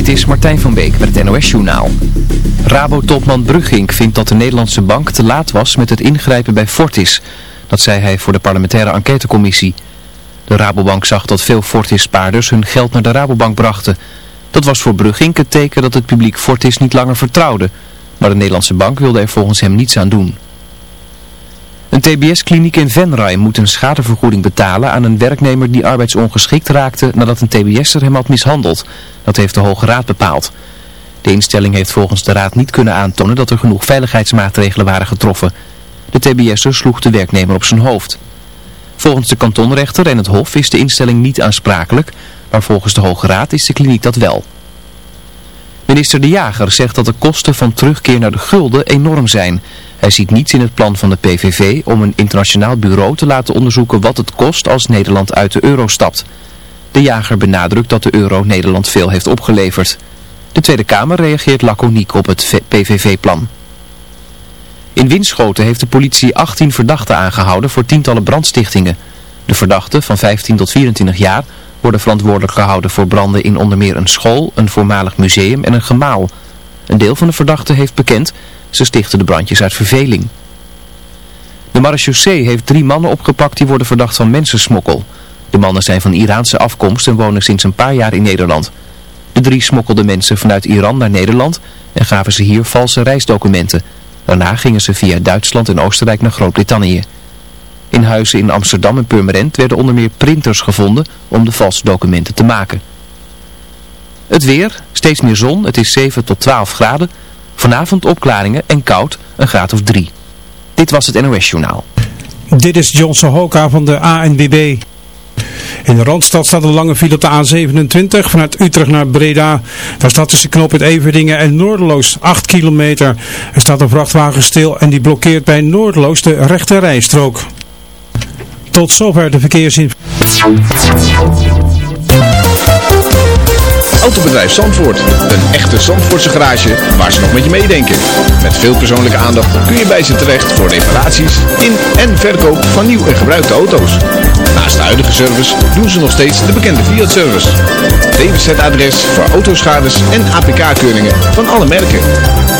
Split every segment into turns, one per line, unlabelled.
Dit is Martijn van Beek met het NOS-journaal. Rabo-topman Brugging vindt dat de Nederlandse bank te laat was met het ingrijpen bij Fortis. Dat zei hij voor de parlementaire enquêtecommissie. De Rabobank zag dat veel Fortis-spaarders hun geld naar de Rabobank brachten. Dat was voor Brugging het teken dat het publiek Fortis niet langer vertrouwde. Maar de Nederlandse bank wilde er volgens hem niets aan doen. Een tbs-kliniek in Venray moet een schadevergoeding betalen aan een werknemer die arbeidsongeschikt raakte nadat een tbs'er hem had mishandeld. Dat heeft de Hoge Raad bepaald. De instelling heeft volgens de Raad niet kunnen aantonen dat er genoeg veiligheidsmaatregelen waren getroffen. De tbs'er sloeg de werknemer op zijn hoofd. Volgens de kantonrechter en het Hof is de instelling niet aansprakelijk, maar volgens de Hoge Raad is de kliniek dat wel. Minister De Jager zegt dat de kosten van terugkeer naar de gulden enorm zijn. Hij ziet niets in het plan van de PVV om een internationaal bureau te laten onderzoeken wat het kost als Nederland uit de euro stapt. De jager benadrukt dat de euro Nederland veel heeft opgeleverd. De Tweede Kamer reageert laconiek op het PVV-plan. In Winschoten heeft de politie 18 verdachten aangehouden voor tientallen brandstichtingen. De verdachten van 15 tot 24 jaar worden verantwoordelijk gehouden voor branden in onder meer een school, een voormalig museum en een gemaal. Een deel van de verdachten heeft bekend, ze stichten de brandjes uit verveling. De marechaussee heeft drie mannen opgepakt die worden verdacht van mensensmokkel. De mannen zijn van Iraanse afkomst en wonen sinds een paar jaar in Nederland. De drie smokkelden mensen vanuit Iran naar Nederland en gaven ze hier valse reisdocumenten. Daarna gingen ze via Duitsland en Oostenrijk naar Groot-Brittannië. In huizen in Amsterdam en Purmerend werden onder meer printers gevonden om de valse documenten te maken. Het weer, steeds meer zon, het is 7 tot 12 graden. Vanavond opklaringen en koud, een graad of 3. Dit was het NOS Journaal.
Dit is John Sohoka van de ANWB. In de Randstad staat een lange file op de A27 vanuit Utrecht naar Breda. Daar staat tussen het Everdingen en Noordeloos 8 kilometer. Er staat een vrachtwagen stil en die blokkeert bij Noordeloos de rechte rijstrook. Tot zover de verkeersinformatie.
Autobedrijf Zandvoort. Een echte Zandvoortse garage waar ze nog met je meedenken. Met veel persoonlijke aandacht kun je bij ze terecht voor reparaties in en verkoop van nieuw en gebruikte auto's. Naast de huidige service doen ze nog steeds de bekende Fiat-service. DWZ-adres voor autoschades en APK-keuringen van alle merken.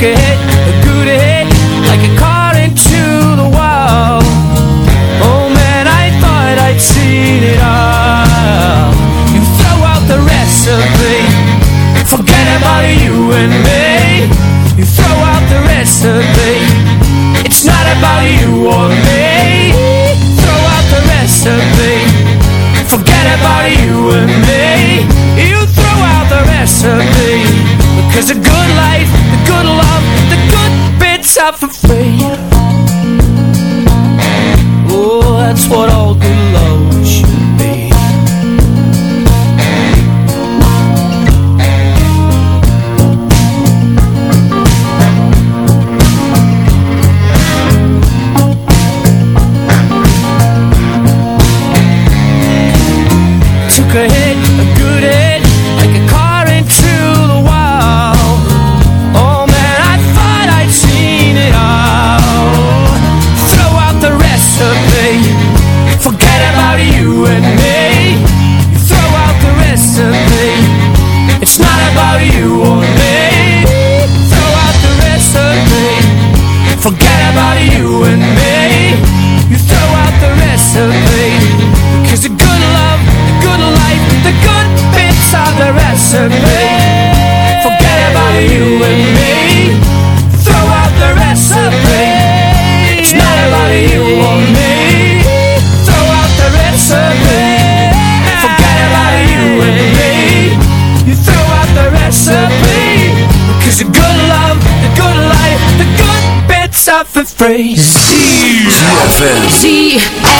que phrase.
ZFM.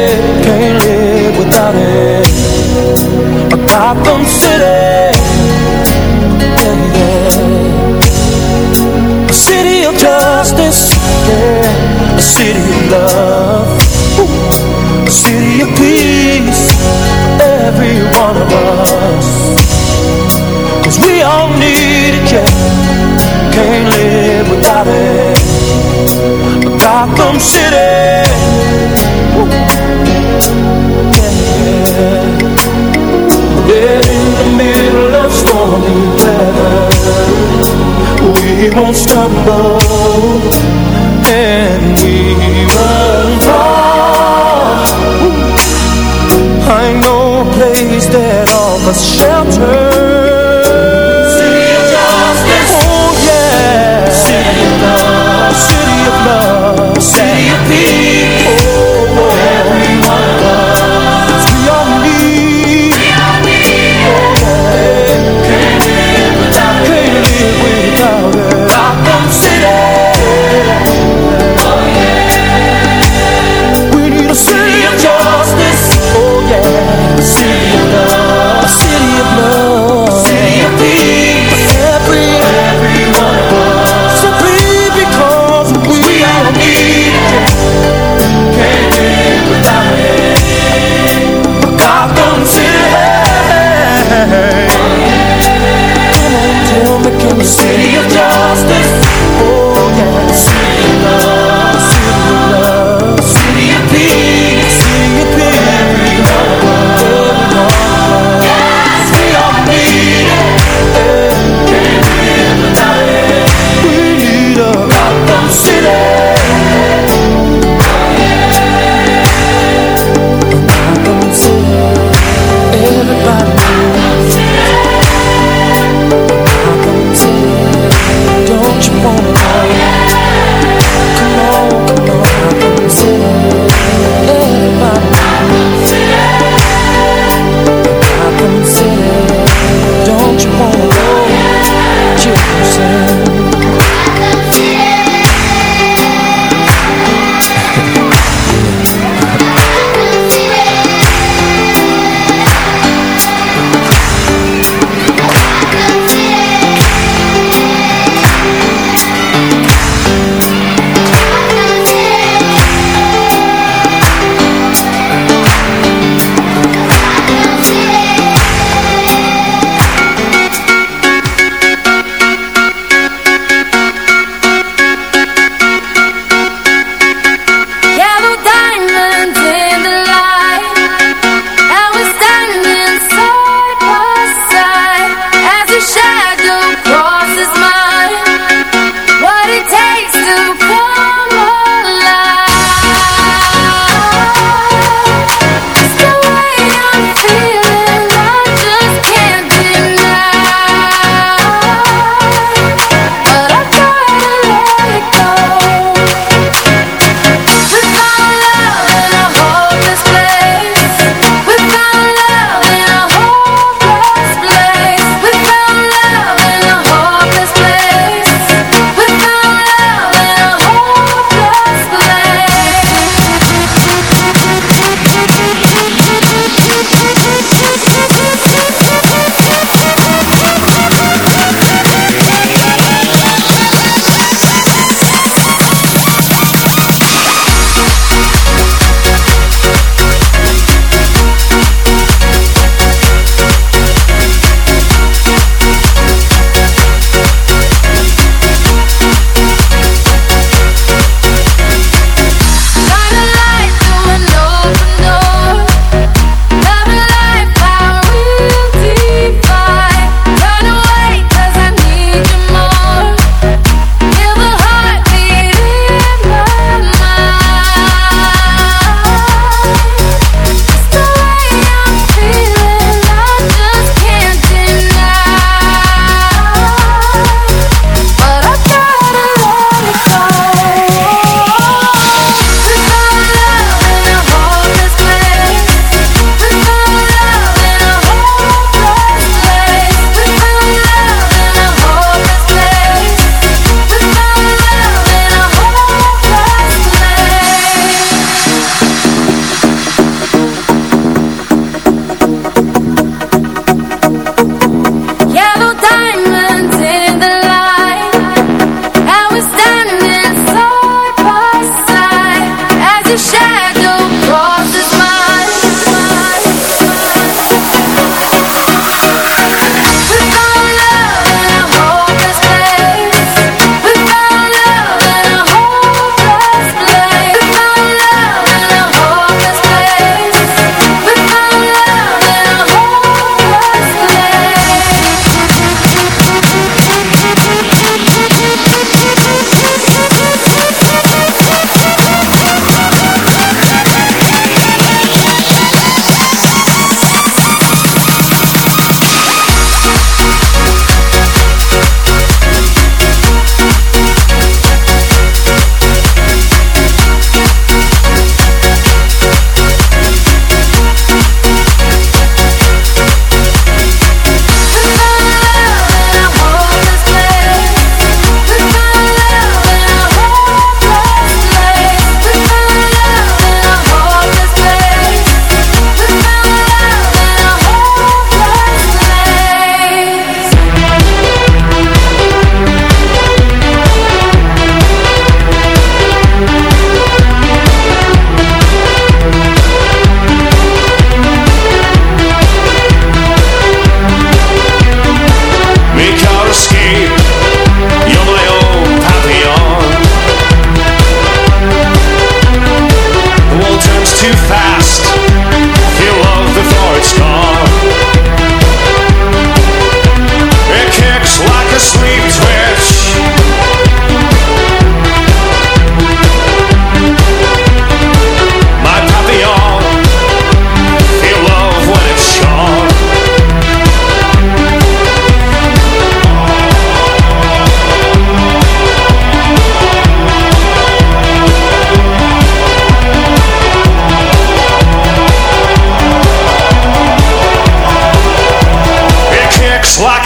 A Gotham City a city of justice. A city of love, a city of peace. Every one of us, cause we all need it. Can't live without it. Gotham City, We won't stumble. And we won't fall I know a place that offers shelter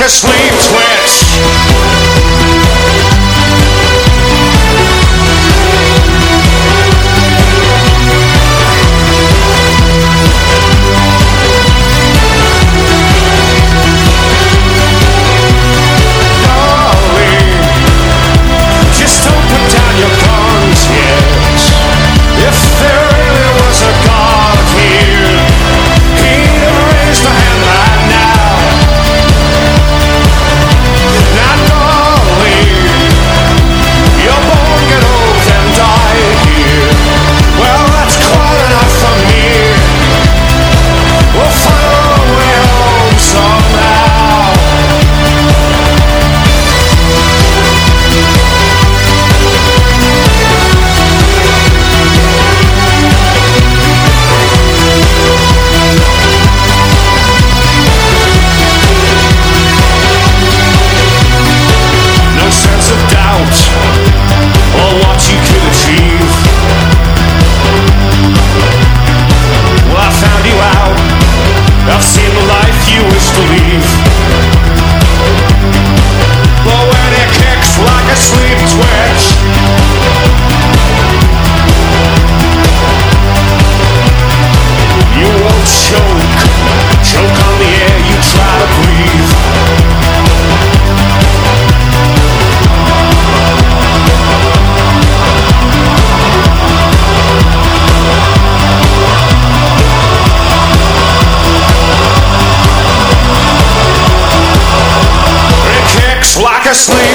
honestly like a sleep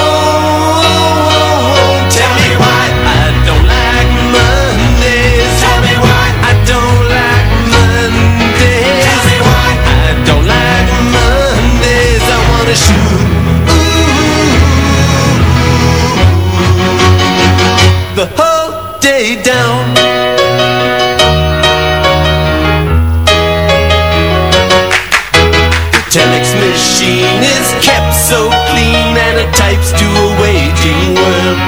Day down. telex machine is kept so clean and it types to a waging world.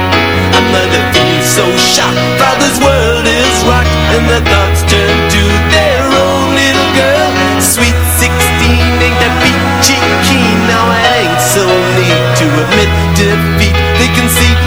A mother feels so shocked, father's world is rocked, and the thoughts turn to their own little girl. Sweet 16 ain't that peachy keen, now it ain't so neat to admit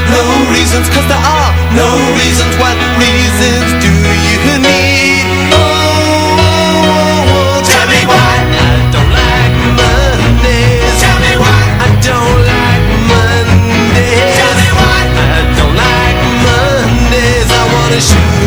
no reasons, cause there are no reasons. What reasons do you need? Oh, oh, oh, tell me why I don't like Mondays. Tell me why I don't like Mondays. Tell me why I don't like Mondays. I wanna shoot.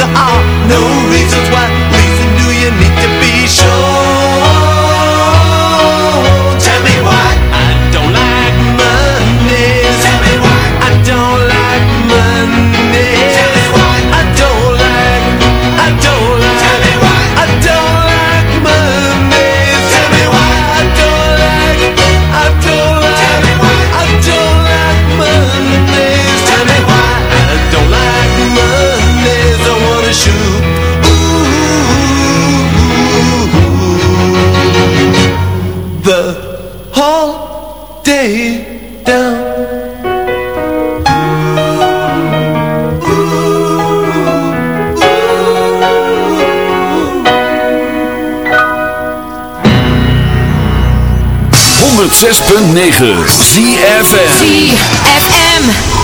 There are no reasons. What
106.9 ZFM
ZFM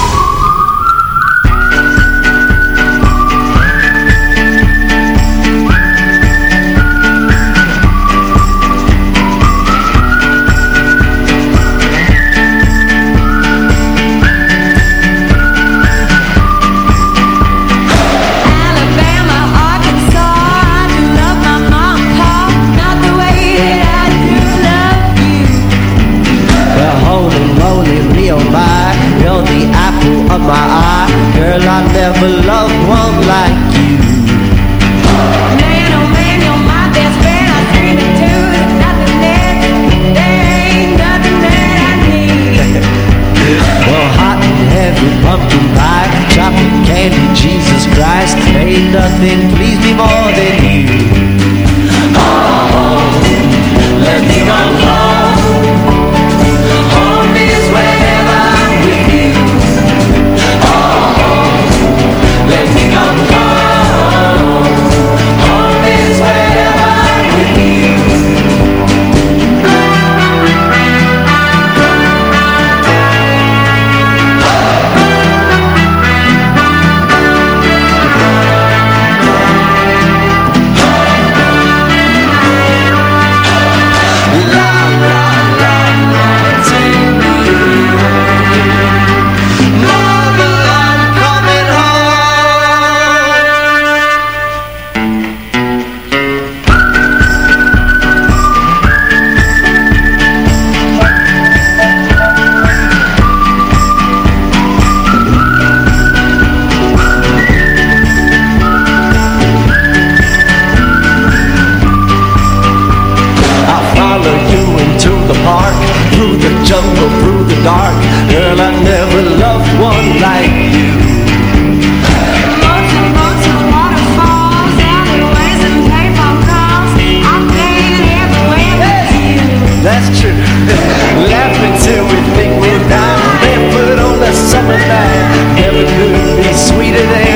should laugh until we think we're down. Barefoot on a summer night, never could be sweeter than.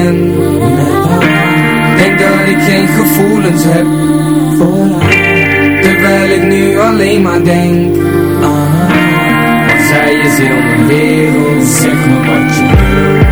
geen gevoelens heb voor haar Terwijl ik nu alleen maar denk aan Want zij is heel mijn wereld. Zeg me wat je wil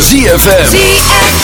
ZFM.
We